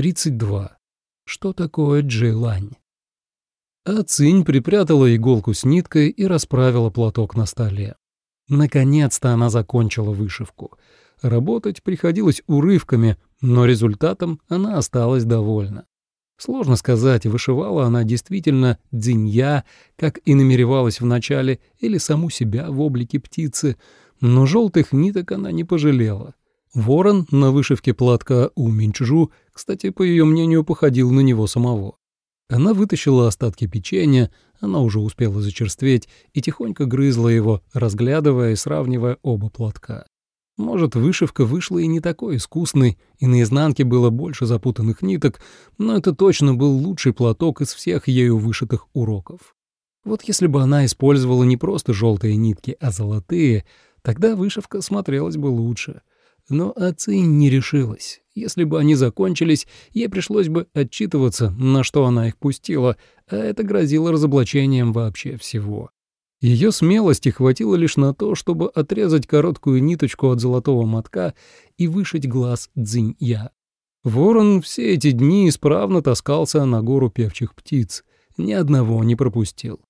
32. Что такое джейлань? А Цинь припрятала иголку с ниткой и расправила платок на столе. Наконец-то она закончила вышивку. Работать приходилось урывками, но результатом она осталась довольна. Сложно сказать, вышивала она действительно дзинья, как и намеревалась вначале, или саму себя в облике птицы, но желтых ниток она не пожалела. Ворон на вышивке платка у Минчжу, кстати, по ее мнению, походил на него самого. Она вытащила остатки печенья, она уже успела зачерстветь, и тихонько грызла его, разглядывая и сравнивая оба платка. Может, вышивка вышла и не такой искусной, и на изнанке было больше запутанных ниток, но это точно был лучший платок из всех ею вышитых уроков. Вот если бы она использовала не просто желтые нитки, а золотые, тогда вышивка смотрелась бы лучше. Но Ацинь не решилась. Если бы они закончились, ей пришлось бы отчитываться, на что она их пустила, а это грозило разоблачением вообще всего. Ее смелости хватило лишь на то, чтобы отрезать короткую ниточку от золотого мотка и вышить глаз Цзинья. Ворон все эти дни исправно таскался на гору певчих птиц, ни одного не пропустил.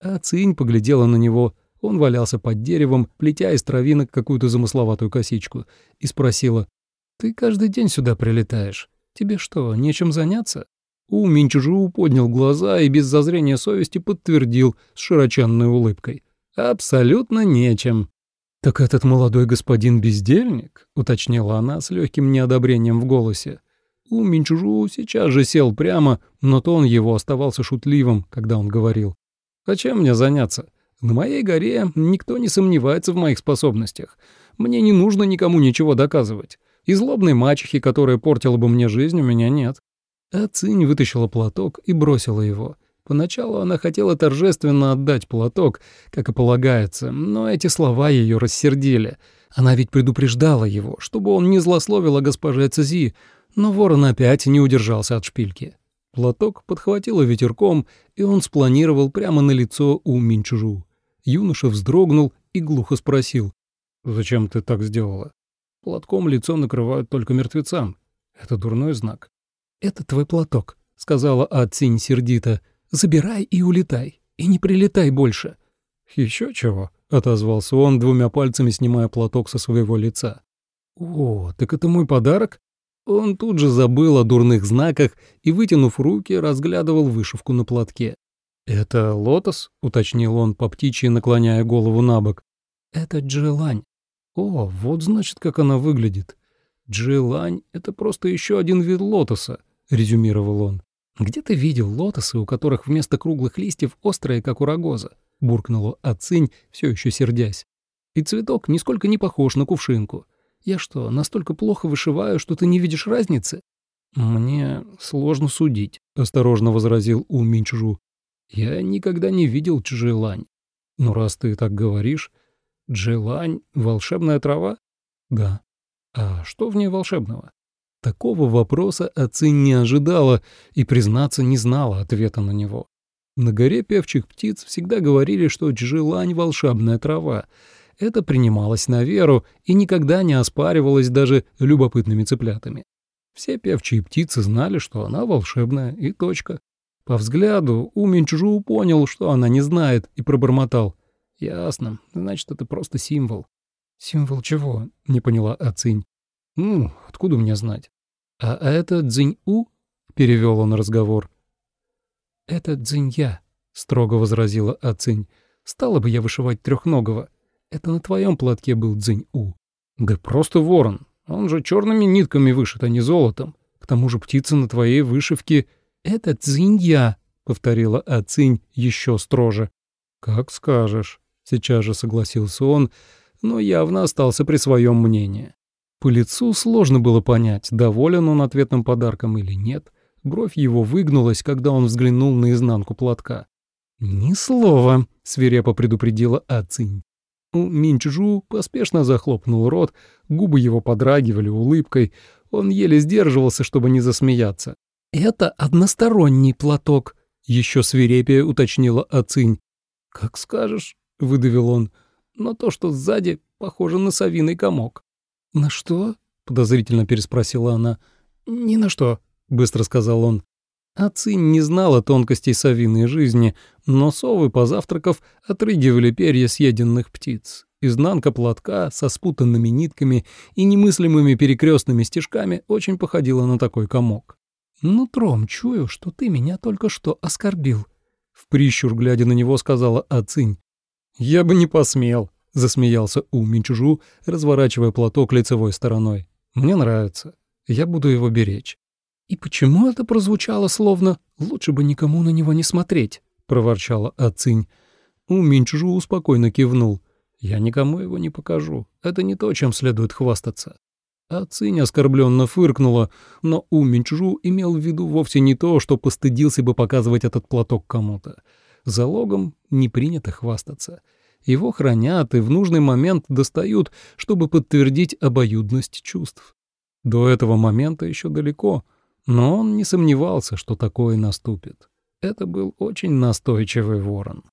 А Цинь поглядела на него — он валялся под деревом, плетя из травинок какую-то замысловатую косичку, и спросила, «Ты каждый день сюда прилетаешь. Тебе что, нечем заняться?» У Минчужу поднял глаза и без зазрения совести подтвердил с широченной улыбкой. «Абсолютно нечем». «Так этот молодой господин бездельник?» — уточнила она с легким неодобрением в голосе. У Минчужу сейчас же сел прямо, но тон его оставался шутливым, когда он говорил. «А чем мне заняться? На моей горе никто не сомневается в моих способностях. Мне не нужно никому ничего доказывать. И злобной мачехи, которая портила бы мне жизнь, у меня нет». А вытащила платок и бросила его. Поначалу она хотела торжественно отдать платок, как и полагается, но эти слова ее рассердили. Она ведь предупреждала его, чтобы он не злословил о госпоже Цзи, но ворон опять не удержался от шпильки. Платок подхватило ветерком, и он спланировал прямо на лицо у Минчжу. Юноша вздрогнул и глухо спросил. «Зачем ты так сделала? Платком лицо накрывают только мертвецам. Это дурной знак». «Это твой платок», — сказала Ацинь сердито. «Забирай и улетай, и не прилетай больше». «Еще чего?» — отозвался он, двумя пальцами снимая платок со своего лица. «О, так это мой подарок?» Он тут же забыл о дурных знаках и, вытянув руки, разглядывал вышивку на платке. «Это лотос?» — уточнил он по птичьи, наклоняя голову на бок. «Это джилань». «О, вот значит, как она выглядит. Джилань — это просто еще один вид лотоса», — резюмировал он. «Где ты видел лотосы, у которых вместо круглых листьев острые, как у рогоза?» — буркнула Ацинь, все еще сердясь. «И цветок нисколько не похож на кувшинку. Я что, настолько плохо вышиваю, что ты не видишь разницы?» «Мне сложно судить», — осторожно возразил У Минчжу. Я никогда не видел Чжелань. Но раз ты так говоришь, Джелань — волшебная трава? Да. А что в ней волшебного? Такого вопроса Ацинь не ожидала и, признаться, не знала ответа на него. На горе певчих птиц всегда говорили, что Джелань — волшебная трава. Это принималось на веру и никогда не оспаривалось даже любопытными цыплятами. Все певчие птицы знали, что она волшебная, и точка. По взгляду У Минчжу понял, что она не знает, и пробормотал. «Ясно. Значит, это просто символ». «Символ чего?» — не поняла Ацинь. «Ну, откуда мне знать?» «А это Цзинь-У?» — перевел он разговор. «Это Цзинь-Я», — строго возразила Ацинь. «Стала бы я вышивать трехногого. Это на твоем платке был Цзинь-У». «Да просто ворон. Он же черными нитками вышит, а не золотом. К тому же птица на твоей вышивке «Это Цзинья», — повторила Ацинь еще строже. «Как скажешь», — сейчас же согласился он, но явно остался при своем мнении. По лицу сложно было понять, доволен он ответным подарком или нет. Бровь его выгнулась, когда он взглянул на изнанку платка. «Ни слова», — свирепо предупредила Ацинь. Минчжу поспешно захлопнул рот, губы его подрагивали улыбкой, он еле сдерживался, чтобы не засмеяться. «Это односторонний платок», — еще свирепее уточнила Ацинь. «Как скажешь», — выдавил он, — «но то, что сзади, похоже на совиный комок». «На что?» — подозрительно переспросила она. «Ни на что», — быстро сказал он. А Цинь не знала тонкостей совиной жизни, но совы, позавтракав, отрыгивали перья съеденных птиц. Изнанка платка со спутанными нитками и немыслимыми перекрестными стежками очень походила на такой комок. «Нутром чую, что ты меня только что оскорбил», — в прищур, глядя на него, сказала Ацинь. «Я бы не посмел», — засмеялся У Минчужу, разворачивая платок лицевой стороной. «Мне нравится. Я буду его беречь». «И почему это прозвучало словно «лучше бы никому на него не смотреть», — проворчала Ацинь. У Минчужу спокойно кивнул. «Я никому его не покажу. Это не то, чем следует хвастаться». Ацинь оскорбленно фыркнула, но У Минчжу имел в виду вовсе не то, что постыдился бы показывать этот платок кому-то. Залогом не принято хвастаться. Его хранят и в нужный момент достают, чтобы подтвердить обоюдность чувств. До этого момента еще далеко — но он не сомневался, что такое наступит. Это был очень настойчивый ворон.